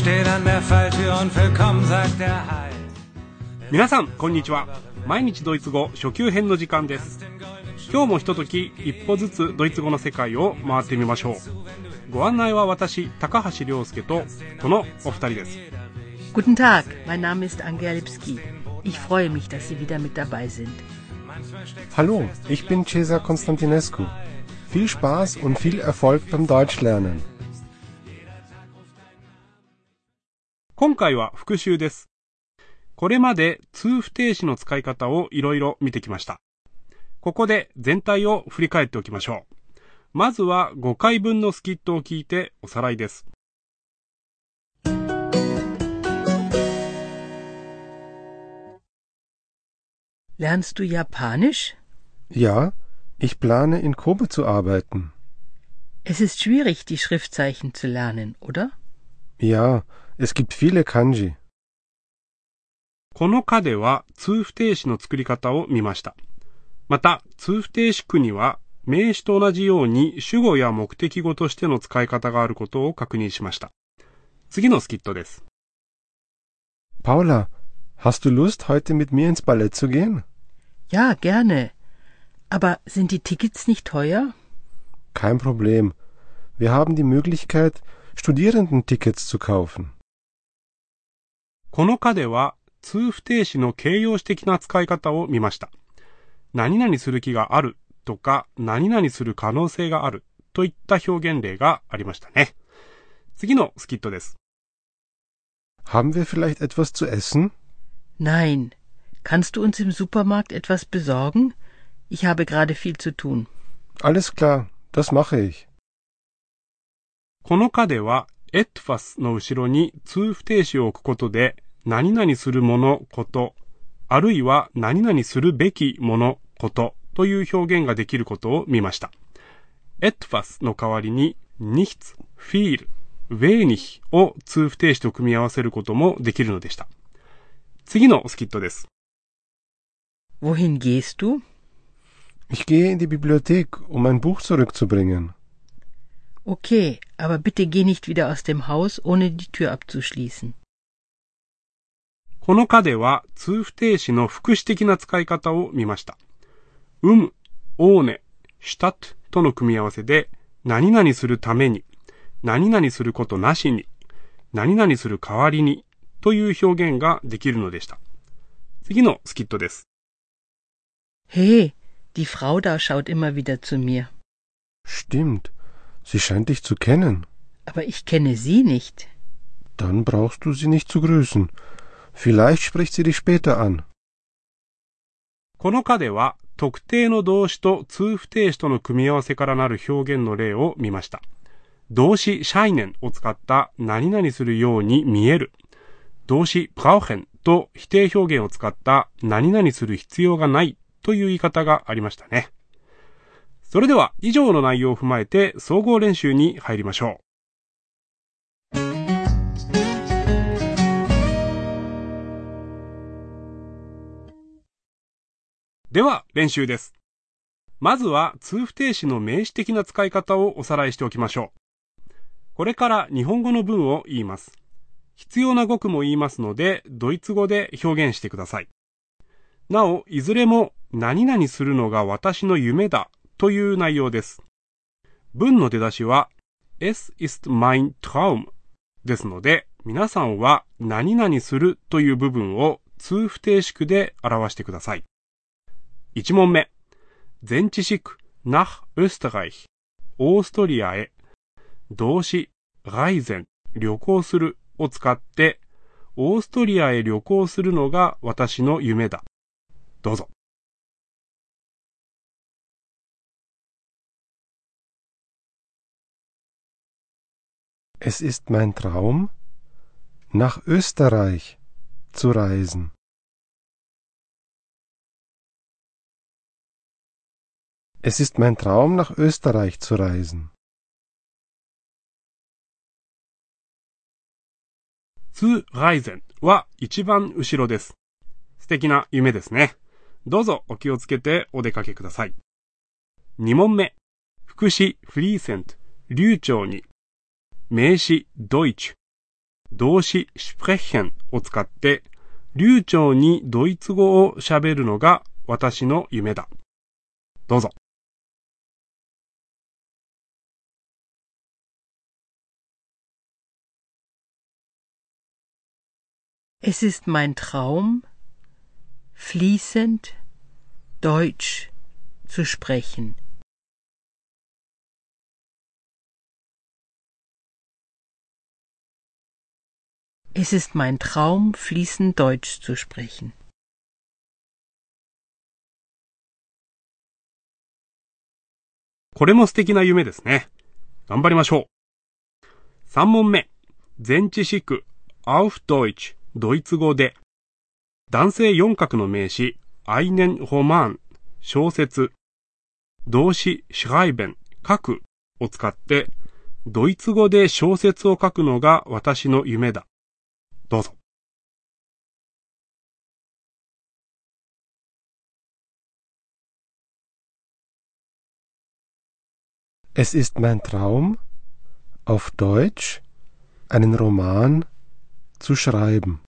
steht an der Falltür und willkommen sagt der Hai. 皆さんこんにちは毎日ドイツ語初級編の時間です今日もひととき一歩ずつドイツ語の世界を回ってみましょうご案内は私高橋亮介とこのお二人です Guten Tag, mein Name ist Angela Lipski. Ich freue mich, dass Sie wieder mit dabei sind. Hallo, ich bin Cesar Konstantinescu. Viel Spaß und viel Erfolg beim Deutschlernen. 今回は復習ですこれまで通不定詞の使い方をいろいろ見てきましたここで全体を振り返っておきましょうまずは5回分のスキットを聞いておさらいです Lernst du Japanisch? Ja, ich plane in Kobe zu arbeiten. Es ist schwierig, die Schriftzeichen zu lernen, oder? Ja, es gibt viele Kanji. この課では通不定詞の作り方を見ました。また、通不定詞句には名詞と同じように主語や目的語としての使い方があることを確認しました。次のスキットです。 Paula, hast du Lust, heute mit mir ins Ballett zu gehen? Ja, gerne. Aber sind die Tickets nicht teuer? Kein Problem. Wir haben die Möglichkeit, Studierendentickets zu kaufen. この課では通不定詞の形容詞的な使い方を見ました。何々する気があるとか何々する可能性があるといった表現例がありましたね。次のスキットです。Haben wir vielleicht etwas zu essen? Nein. Kannst du uns im Supermarkt etwas besorgen? Ich habe gerade viel zu tun. Alles klar, das mache ich. この課では etwas の後ろに通不定詞を置くことで何々するもの、こと、あるいは何々するべきもの、ことという表現ができることを見ました。etwas の代わりに nichts, viel, wenig を通不定詞と組み合わせることもできるのでした。次のスキットです。Wohin gehst du? Ich gehe in die Bibliothek, um ein Buch zurückzubringen. Okay, aber bitte geh nicht wieder aus dem Haus, ohne die Tür abzuschließen. この課では通不定詞の副詞的な使い方を見ました。um, ohne, statt との組み合わせで何々するために、何々することなしに、何々する代わりにという表現ができるのでした。次のスキットです。Hey, die Frau da schaut immer wieder zu mir. Stimmt. Sie scheint dich zu kennen. Aber ich kenne sie nicht. Dann brauchst du sie nicht zu grüßen. Vielleicht spricht sie dich später an. この課では特定の動詞と通不定詞との組み合わせからなる表現の例を見ました。動詞シャイネンを使った何々するように見える。動詞プラウヘンと否定表現を使った何々する必要がないという言い方がありましたね。それでは以上の内容を踏まえて総合練習に入りましょう。では練習です。まずは通不定詞の名詞的な使い方をおさらいしておきましょう。これから日本語の文を言います。必要な語句も言いますので、ドイツ語で表現してください。なお、いずれも何々するのが私の夢だという内容です。文の出だしは Es ist mein Traum ですので、皆さんは何々するという部分を通不定詞句で表してください。1問目。前置詞句 nach Österreich オーストリアへ動詞 reisen 旅行するを使ってオーストリアへ旅行するのが私の夢だ。どうぞ。Es ist mein Traum, nach Österreich zu reisen. Es ist mein Traum, nach Österreich zu reisen. zu reisen は一番後ろです。素敵な夢ですね。どうぞお気をつけてお出かけください。2問目。副詞フリーセント、流暢に。名詞ドイツ。動詞 sprechen を使って、流暢にドイツ語を喋るのが私の夢だ。どうぞ。Es ist mein Traum, fließend Deutsch zu sprechen. Es ist mein Traum, fließend Deutsch zu sprechen. Auf Deutsch. ドイツ語で、男性四角の名詞、アイネンホマン、小説、動詞、シュガイベン、書くを使って、ドイツ語で小説を書くのが私の夢だ。どうぞ。Zu schreiben.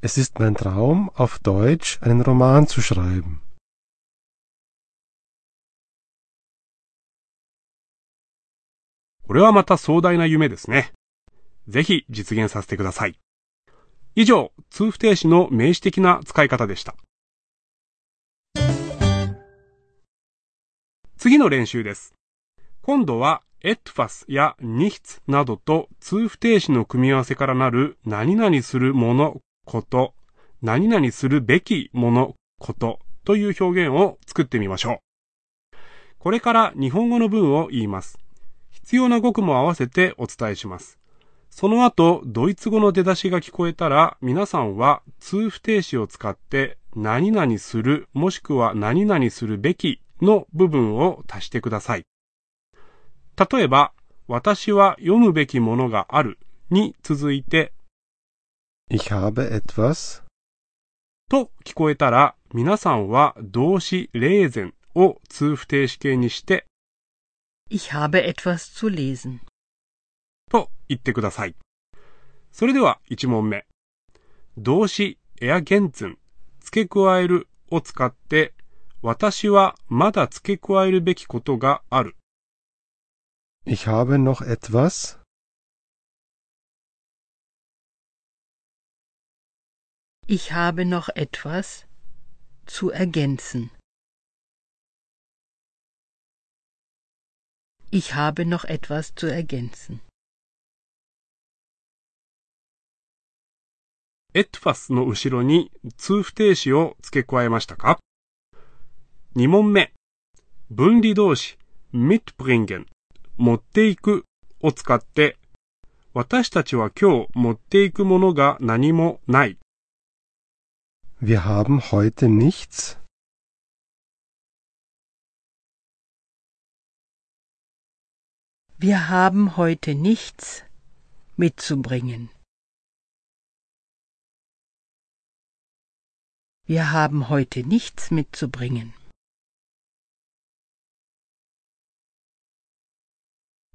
Es ist mein Traum, auf Deutsch einen Roman zu schreiben. これはまた壮大な夢ですね。ぜひ実現させてください。以上、通不定詞の名詞的な使い方でした。次の練習です。今度は、etwas や nichts などと通不定詞の組み合わせからなる何々するもの、こと、何々するべきもの、ことという表現を作ってみましょう。これから日本語の文を言います。必要な語句も合わせてお伝えします。その後、ドイツ語の出だしが聞こえたら、皆さんは通不定詞を使って、何々する、もしくは何々するべきの部分を足してください。例えば、私は読むべきものがあるに続いて、Ich habe etwas, と聞こえたら、皆さんは動詞レーゼンを通不定詞形にして、Ich habe etwas zu lesen. と言ってください。それでは1問目。動詞エアゲンツン、付け加えるを使って、私はまだ付け加えるべきことがある。ich habe noch etwas, Ich habe noch etwas zu ergänzen. Ich habe noch etwas zu ergänzen. etwas の後ろに通不定詞を付け加えましたか ?2 問目。分離動詞 mitbringen 持っていくを使って私たちは今日持っていくものが何もない。 wir haben heute nichts, Wir haben heute nichts mitzubringen. Wir haben heute nichts mitzubringen.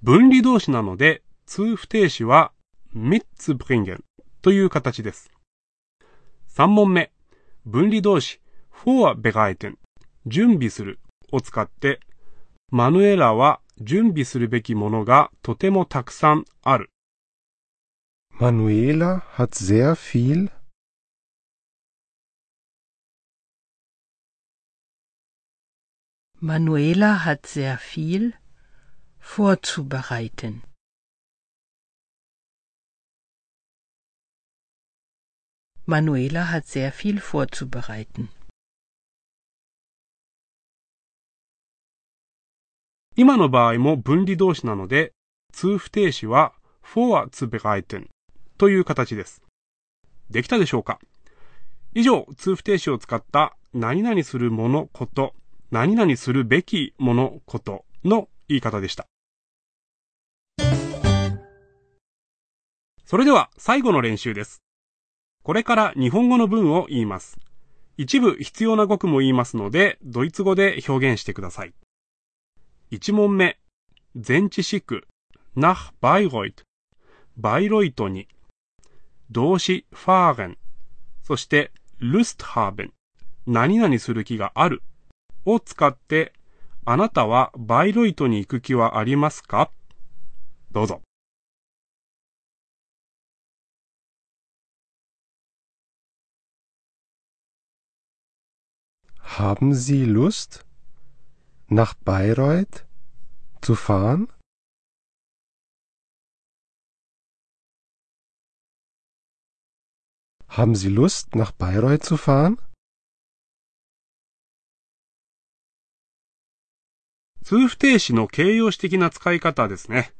分離動詞なので、通不定詞は、みっつぶんげんという形です。3問目、分離動詞、フォアベガイテン、準備するを使って、マヌエラは準備するべきものがとてもたくさんある。マヌエラ hat sehr viel vorzubereiten. Manuela hat sehr viel vorzubereiten. 今の場合も分離動詞なので通不定詞は vorzubereiten という形です。できたでしょうか以上、通不定詞を使った何々するものこと、何々するべきものことの言い方でした。それでは最後の練習です。これから日本語の文を言います。一部必要な語句も言いますので、ドイツ語で表現してください。1問目、前置詞句、nach Bayreuth、バイロイトに、動詞 fahren、そして Lust haben、何々する気があるを使って、あなたはバイロイトに行く気はありますか？どうぞ。Haben Sie Lust, nach Bayreuth zu fahren? Haben Sie Lust, nach Bayreuth zu fahren? 通不定詞の形容詞的な使い方ですね。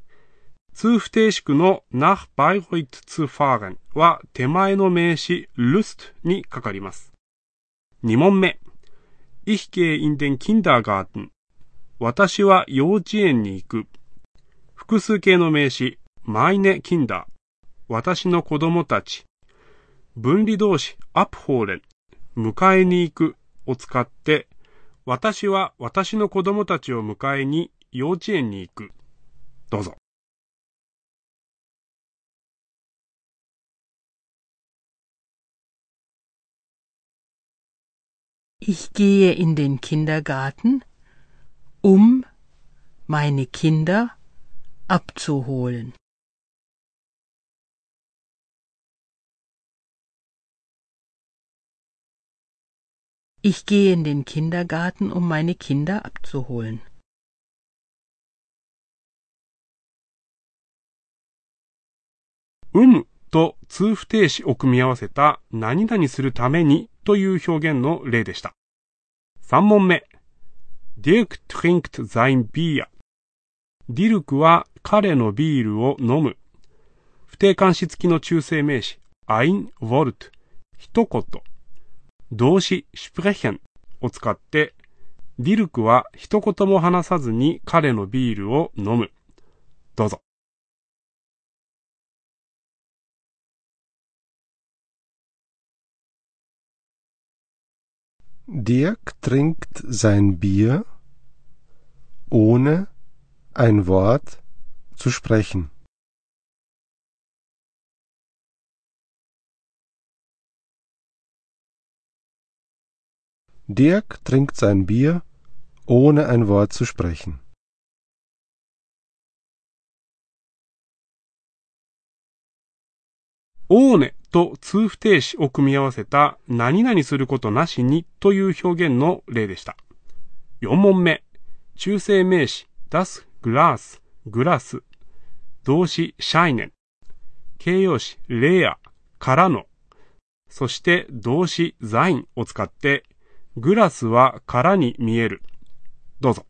通不定詞句の nach Bayreuth zu fahren は手前の名詞 Lust にかかります。2問目。Ich gehe in den Kindergarten 私は幼稚園に行く。複数形の名詞 meine Kinder 私の子供たち。分離動詞 abholen 迎えに行くを使って私は私の子供たちを迎えに幼稚園に行く。どうぞ。Ich gehe in den Kindergarten, um meine Kinder abzuholen. Ich gehe in den Kindergarten, um meine Kinder abzuholen. Um と通不定詞を組み合わせた何々するために という表現の例でした。3問目。Dirk trinkt sein Bier. ディルクは彼のビールを飲む。不定冠詞付きの中性名詞 ein Wort 一言。動詞 sprechen を使って、ディルクは一言も話さずに彼のビールを飲む。どうぞ。Dirk trinkt sein Bier, ohne ein Wort zu sprechen. Dirk trinkt sein Bier, ohne ein Wort zu sprechen. ohne と通不定詞を組み合わせた何々することなしにという表現の例でした。4問目。中性名詞、出す、グラス、グラス。動詞、シャイネン。形容詞、レア、からの。そして動詞、ザインを使ってグラスは空に見える。どうぞ。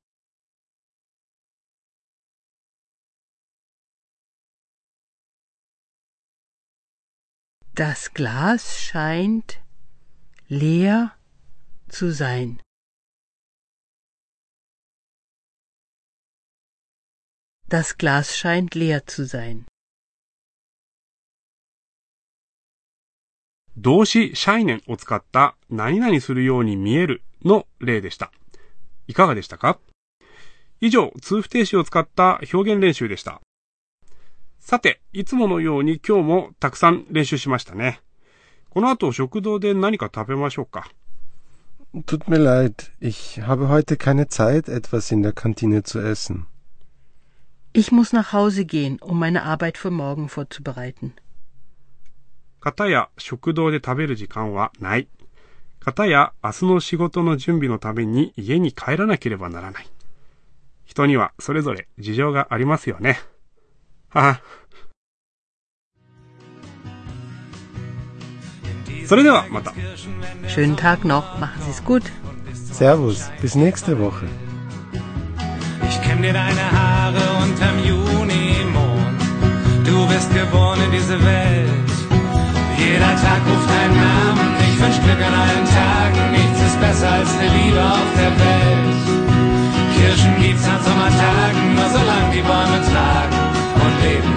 Das Glas scheint leer zu sein. Das Glas scheint leer zu sein. 動詞シャイネンを使った何々するように見えるの例でした。いかがでしたか以上、通不定詞を使った表現練習でした。さて、いつものように今日もたくさん練習しましたね。この後食堂で何か食べましょうか。Tut mir leid, ich habe heute keine Zeit, etwas in der Kantine zu essen. Ich muss nach Hause gehen, um meine Arbeit für morgen vorzubereiten. 方や食堂で食べる時間はない。方や明日の仕事の準備のために家に帰らなければならない。人にはそれぞれ事情がありますよね。はは。それではまた。Schönen Tag noch, machen Sie es gut. Servus, bis nächste Woche. Ich kenn dir deine Haare unterm Junimond. Du bist geboren in diese Welt. Jeder Tag ruft deinen Namen. Ich wünsch Glück an allen Tagen. Nichts ist besser als eine Liebe auf der Welt. Kirschen gibt's an Sommertagen, nur solange die Bäume baby.